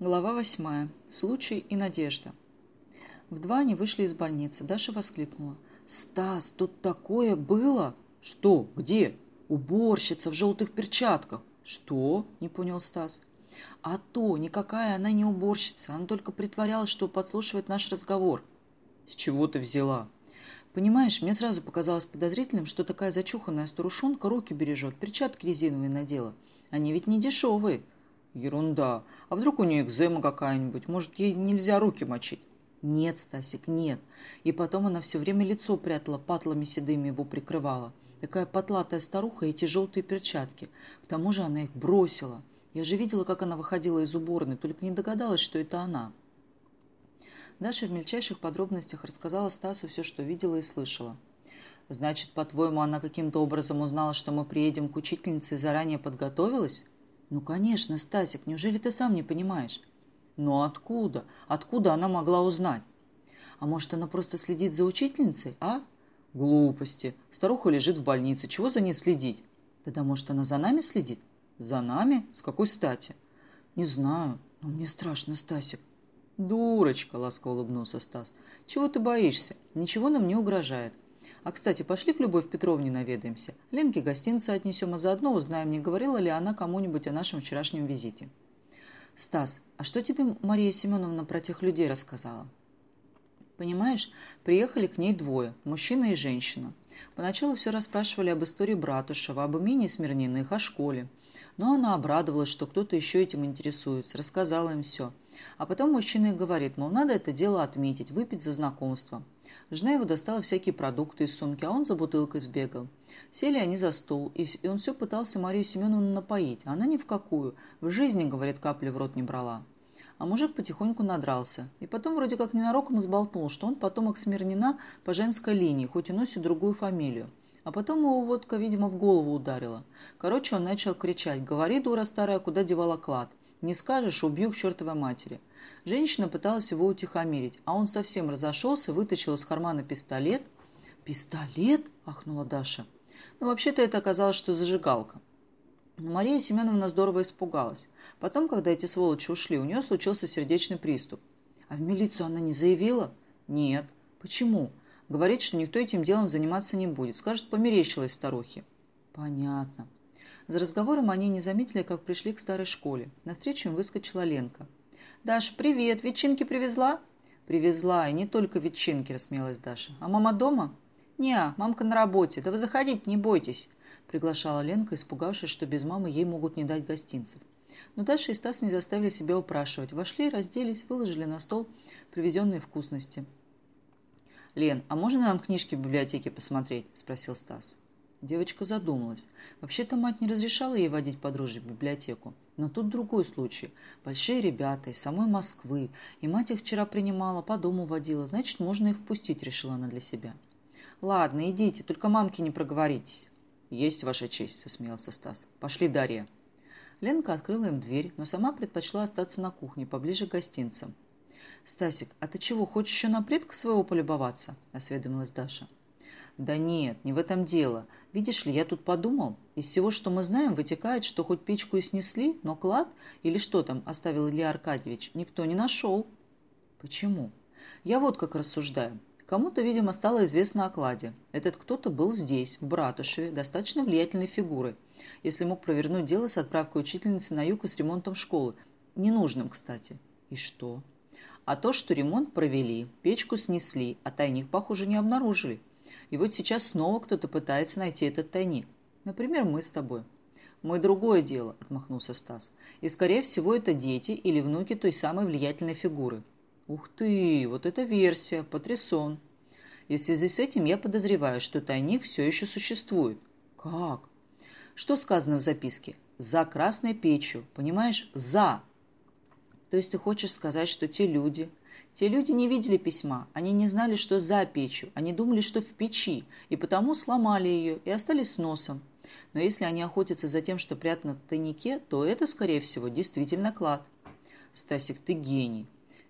Глава восьмая. Случай и надежда. В два они вышли из больницы. Даша воскликнула. «Стас, тут такое было!» «Что? Где?» «Уборщица в желтых перчатках». «Что?» – не понял Стас. «А то, никакая она не уборщица. Она только притворялась, что подслушивает наш разговор». «С чего ты взяла?» «Понимаешь, мне сразу показалось подозрительным, что такая зачуханная старушонка руки бережет, перчатки резиновые надела. Они ведь не дешевые». Ерунда. А вдруг у нее экзема какая-нибудь? Может, ей нельзя руки мочить? Нет, Стасик, нет. И потом она все время лицо прятала, патлами седыми его прикрывала. Такая потлатая старуха и эти желтые перчатки. К тому же она их бросила. Я же видела, как она выходила из уборной, только не догадалась, что это она. Даша в мельчайших подробностях рассказала Стасу все, что видела и слышала. «Значит, по-твоему, она каким-то образом узнала, что мы приедем к учительнице и заранее подготовилась?» «Ну, конечно, Стасик, неужели ты сам не понимаешь?» «Но откуда? Откуда она могла узнать?» «А может, она просто следит за учительницей, а?» «Глупости. Старуха лежит в больнице. Чего за ней следить?» «Тогда, может, она за нами следит?» «За нами? С какой стати?» «Не знаю, но мне страшно, Стасик». «Дурочка!» — ласково улыбнулся Стас. «Чего ты боишься? Ничего нам не угрожает. А, кстати, пошли к Любовь Петровне наведаемся. Ленке гостинцы отнесем, а заодно узнаем, не говорила ли она кому-нибудь о нашем вчерашнем визите. Стас, а что тебе Мария Семеновна про тех людей рассказала? Понимаешь, приехали к ней двое, мужчина и женщина. Поначалу все расспрашивали об истории Братушева, об имении Смирниных, о школе. Но она обрадовалась, что кто-то еще этим интересуется, рассказала им все. А потом мужчина и говорит, мол, надо это дело отметить, выпить за знакомство. Жена его достала всякие продукты из сумки, а он за бутылкой сбегал. Сели они за стол, и он все пытался Марию Семеновну напоить, а она ни в какую. В жизни, говорит, капли в рот не брала. А мужик потихоньку надрался. И потом вроде как ненароком сболтнул, что он потомок Смирнина по женской линии, хоть и носит другую фамилию. А потом его водка, видимо, в голову ударила. Короче, он начал кричать «Говори, дура старая, куда девала клад? Не скажешь, убью к чертовой матери». Женщина пыталась его утихомирить, а он совсем разошелся, вытащил из кармана пистолет. «Пистолет?» – ахнула Даша. Ну, вообще-то это оказалось, что зажигалка. Мария Семеновна здорово испугалась. Потом, когда эти сволочи ушли, у нее случился сердечный приступ. А в милицию она не заявила? Нет. Почему? Говорит, что никто этим делом заниматься не будет. Скажет, померещилась старухе. Понятно. За разговором они не заметили, как пришли к старой школе. Навстречу им выскочила Ленка. «Даша, привет! Ветчинки привезла?» «Привезла, и не только ветчинки», – рассмеялась Даша. «А мама дома?» «Не, мамка на работе. Да вы заходите, не бойтесь», – приглашала Ленка, испугавшись, что без мамы ей могут не дать гостинцев. Но Даша и Стас не заставили себя упрашивать. Вошли, разделись, выложили на стол привезенные вкусности. «Лен, а можно нам книжки в библиотеке посмотреть?» – спросил Стас. Девочка задумалась. Вообще-то мать не разрешала ей водить подружек в библиотеку. Но тут другой случай. Большие ребята из самой Москвы, и мать их вчера принимала, по дому водила, значит, можно их впустить, решила она для себя. «Ладно, идите, только мамке не проговоритесь». «Есть ваша честь», — засмеялся Стас. «Пошли, Дарья». Ленка открыла им дверь, но сама предпочла остаться на кухне, поближе к гостинцам. «Стасик, а ты чего, хочешь еще на предка своего полюбоваться?» – осведомилась Даша. «Да нет, не в этом дело. Видишь ли, я тут подумал. Из всего, что мы знаем, вытекает, что хоть печку и снесли, но клад, или что там оставил Илья Аркадьевич, никто не нашел». «Почему?» «Я вот как рассуждаю. Кому-то, видимо, стало известно о кладе. Этот кто-то был здесь, в Братушеве, достаточно влиятельной фигурой, если мог провернуть дело с отправкой учительницы на юг и с ремонтом школы. Ненужным, кстати. И что? А то, что ремонт провели, печку снесли, а тайник, похоже, не обнаружили. И вот сейчас снова кто-то пытается найти этот тайник. Например, мы с тобой. «Мы другое дело», — отмахнулся Стас. «И, скорее всего, это дети или внуки той самой влиятельной фигуры». «Ух ты, вот эта версия, потрясон». И в связи с этим я подозреваю, что тайник все еще существует. Как? Что сказано в записке? За красной печью, понимаешь? За. То есть ты хочешь сказать, что те люди, те люди не видели письма, они не знали, что за печью, они думали, что в печи, и потому сломали ее и остались с носом. Но если они охотятся за тем, что прятано в тайнике, то это, скорее всего, действительно клад. Стасик, ты гений.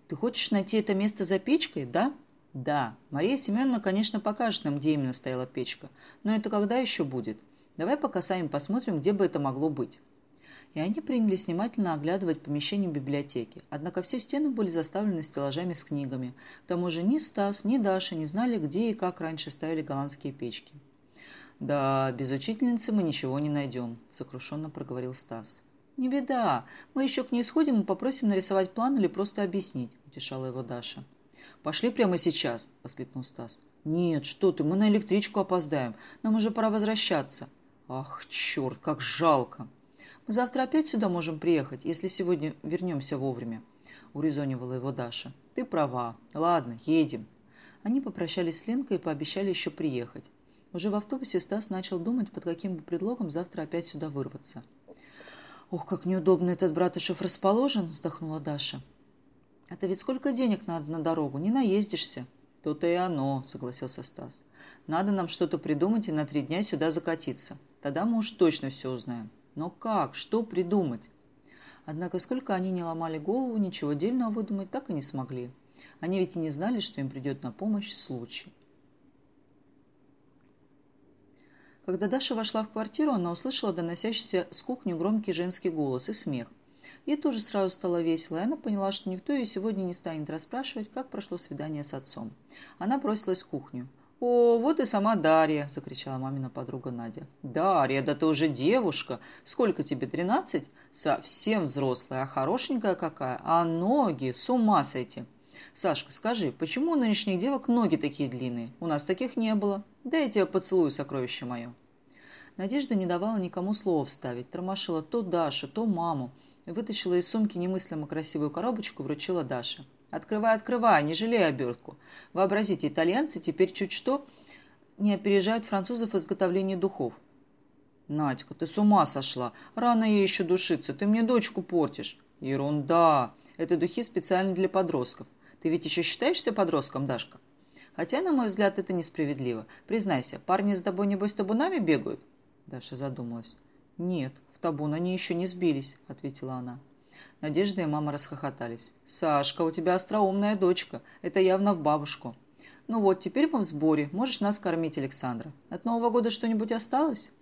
Ты хочешь найти это место за печкой, да? Да. Мария Семеновна, конечно, покажет нам, где именно стояла печка. Но это когда еще будет? Давай пока сами посмотрим, где бы это могло быть. И они принялись внимательно оглядывать помещение библиотеки. Однако все стены были заставлены стеллажами с книгами. К тому же ни Стас, ни Даша не знали, где и как раньше ставили голландские печки. «Да, без учительницы мы ничего не найдем», — сокрушенно проговорил Стас. «Не беда. Мы еще к ней сходим и попросим нарисовать план или просто объяснить», — утешала его Даша. «Пошли прямо сейчас», — воскликнул Стас. «Нет, что ты, мы на электричку опоздаем. Нам уже пора возвращаться». «Ах, черт, как жалко!» «Мы завтра опять сюда можем приехать, если сегодня вернемся вовремя», — урезонивала его Даша. «Ты права. Ладно, едем». Они попрощались с Ленкой и пообещали еще приехать. Уже в автобусе Стас начал думать, под каким бы предлогом завтра опять сюда вырваться. «Ох, как неудобно этот Братышев расположен!» – вздохнула Даша. «Это ведь сколько денег надо на дорогу? Не наездишься!» «То-то и оно», – согласился Стас. «Надо нам что-то придумать и на три дня сюда закатиться. Тогда мы уж точно все узнаем. Но как? Что придумать?» Однако сколько они не ломали голову, ничего дельного выдумать так и не смогли. Они ведь и не знали, что им придет на помощь случай. Когда Даша вошла в квартиру, она услышала доносящийся с кухни громкий женский голос и смех. Ей тоже сразу стало весело, и она поняла, что никто ее сегодня не станет расспрашивать, как прошло свидание с отцом. Она бросилась в кухню. «О, вот и сама Дарья!» – закричала мамина подруга Надя. «Дарья, да ты уже девушка! Сколько тебе, тринадцать? Совсем взрослая, а хорошенькая какая! А ноги, с ума с этим!» «Сашка, скажи, почему у нынешних девок ноги такие длинные? У нас таких не было. Дай я тебя поцелую, сокровище мое». Надежда не давала никому слова вставить, тормошила то Дашу, то маму, вытащила из сумки немыслимо красивую коробочку, вручила Даше. «Открывай, открывай, не жалей обертку. Вообразите, итальянцы теперь чуть что не опережают французов в изготовлении духов». «Надька, ты с ума сошла. Рано ей еще душиться. Ты мне дочку портишь». «Ерунда. Это духи специально для подростков. Ты ведь еще считаешься подростком, Дашка? Хотя, на мой взгляд, это несправедливо. Признайся, парни с тобой, небось, табунами бегают?» Даша задумалась. «Нет, в табун они еще не сбились», — ответила она. Надежда и мама расхохотались. «Сашка, у тебя остроумная дочка. Это явно в бабушку». «Ну вот, теперь мы в сборе. Можешь нас кормить, Александра. От Нового года что-нибудь осталось?»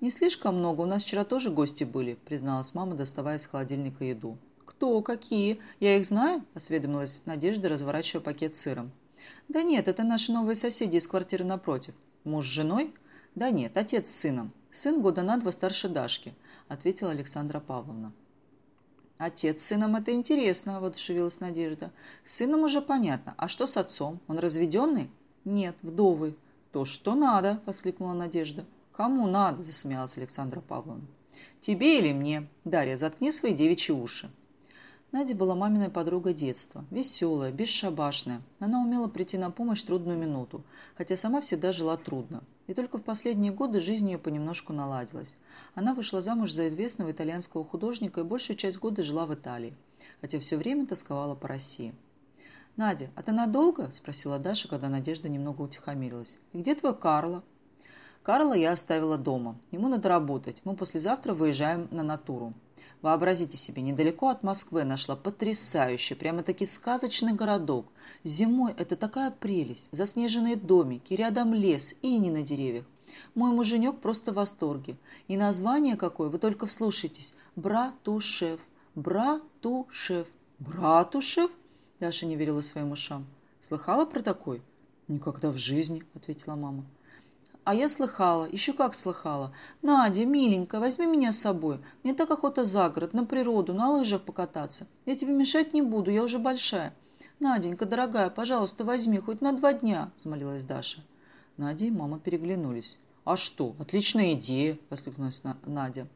«Не слишком много. У нас вчера тоже гости были», — призналась мама, доставая из холодильника еду. «Кто? Какие? Я их знаю?» – осведомилась Надежда, разворачивая пакет сыром. «Да нет, это наши новые соседи из квартиры напротив. Муж с женой?» «Да нет, отец с сыном. Сын года на два старше Дашки», – ответила Александра Павловна. «Отец с сыном – это интересно», – воодушевилась Надежда. «С сыном уже понятно. А что с отцом? Он разведенный?» «Нет, вдовый». «То, что надо», – воскликнула Надежда. «Кому надо?» – засмеялась Александра Павловна. «Тебе или мне? Дарья, заткни свои девичьи уши». Надя была маминой подругой детства, веселая, бесшабашная. Она умела прийти на помощь в трудную минуту, хотя сама всегда жила трудно. И только в последние годы жизнь ее понемножку наладилась. Она вышла замуж за известного итальянского художника и большую часть года жила в Италии, хотя все время тосковала по России. «Надя, а ты надолго?» – спросила Даша, когда Надежда немного утихомирилась. «И где твой Карло?» Карла я оставила дома. Ему надо работать. Мы послезавтра выезжаем на натуру. Вообразите себе, недалеко от Москвы нашла потрясающий, прямо-таки сказочный городок. Зимой это такая прелесть. Заснеженные домики, рядом лес, и не на деревьях. Мой муженек просто в восторге. И название какое, вы только вслушайтесь. Братушев. Братушев. Братушев? Даша не верила своим ушам. Слыхала про такой? Никогда в жизни, ответила мама. А я слыхала, еще как слыхала. Надя, миленькая, возьми меня с собой. Мне так охота за город, на природу, на лыжах покататься. Я тебе мешать не буду, я уже большая. Наденька, дорогая, пожалуйста, возьми хоть на два дня, взмолилась Даша. Надя и мама переглянулись. «А что? Отличная идея!» – воскликнула Надя.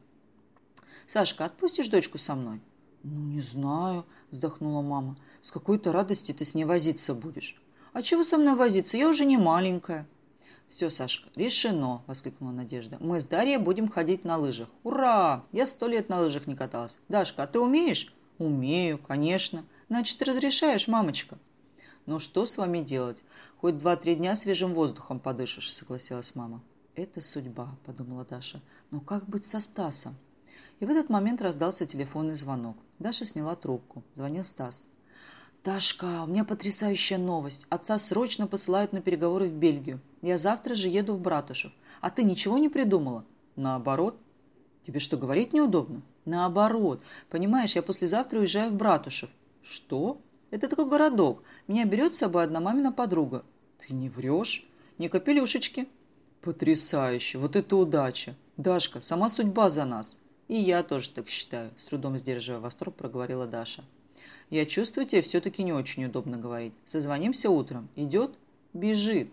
«Сашка, отпустишь дочку со мной?» «Ну, не знаю», – вздохнула мама. «С какой-то радости ты с ней возиться будешь». «А чего со мной возиться? Я уже не маленькая». «Все, Сашка, решено!» – воскликнула Надежда. «Мы с Дарьей будем ходить на лыжах. Ура! Я сто лет на лыжах не каталась. Дашка, а ты умеешь?» «Умею, конечно. Значит, разрешаешь, мамочка?» «Ну что с вами делать? Хоть два-три дня свежим воздухом подышишь», – согласилась мама. «Это судьба», – подумала Даша. «Но как быть со Стасом?» И в этот момент раздался телефонный звонок. Даша сняла трубку. Звонил Стас. «Дашка, у меня потрясающая новость. Отца срочно посылают на переговоры в Бельгию. Я завтра же еду в Братушев. А ты ничего не придумала?» «Наоборот». Тебе что, говорить неудобно? Наоборот. Понимаешь, я послезавтра уезжаю в Братушев. Что? Это такой городок. Меня берет с собой одна мамина подруга. Ты не врешь? Не копили ушечки? Потрясающе. Вот это удача. Дашка, сама судьба за нас. И я тоже так считаю, с трудом сдерживая восторг, проговорила Даша. Я чувствую, тебе все-таки не очень удобно говорить. Созвонимся утром. Идет? Бежит.